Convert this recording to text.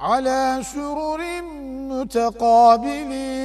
على سرر متقابلين.